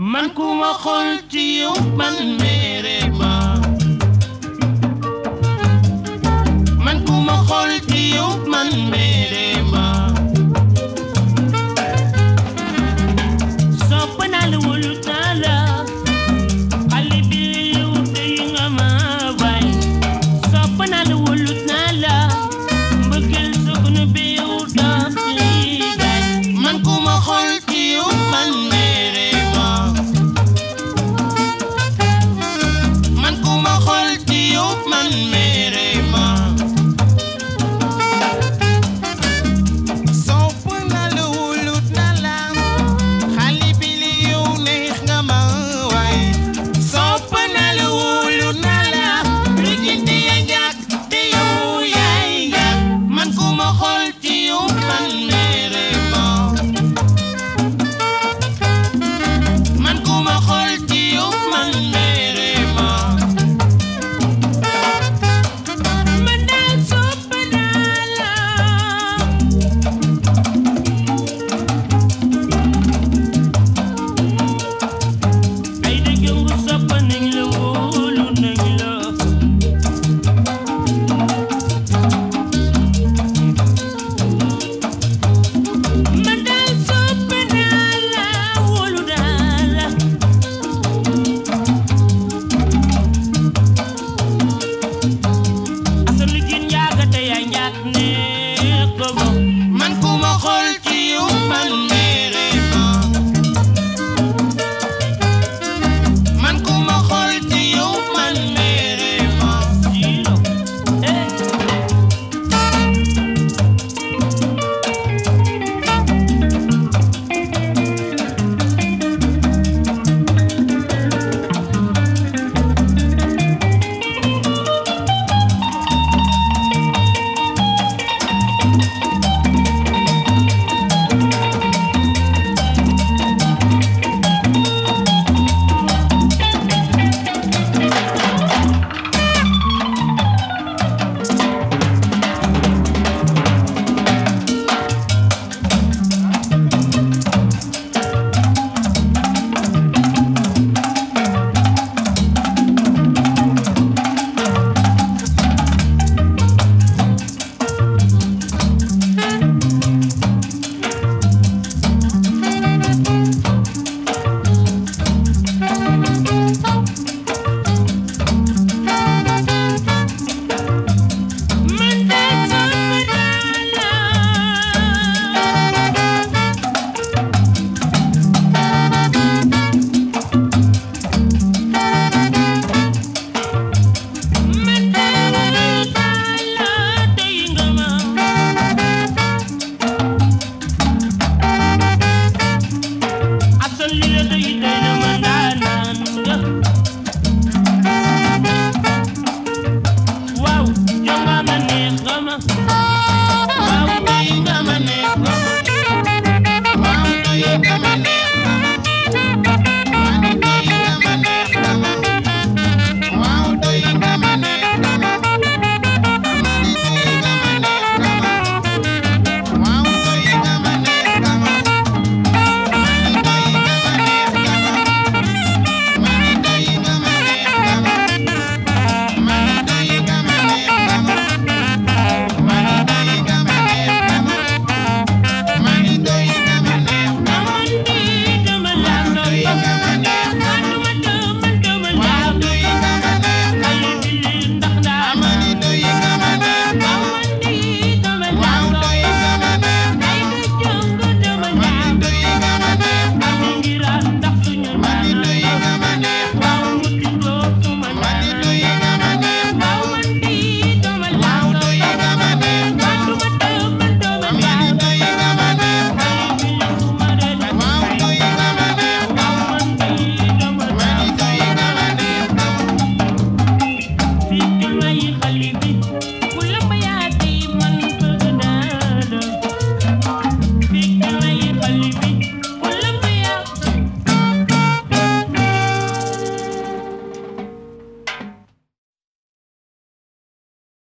man kuma xol ci yow man mere ma. Man kuma xol ci yow man mere ma. Sopp naa la wóolu naa la xale nga ma baay sopp naa la wóolu naa la mbëggeel sukk na bi yow daa man kuma xol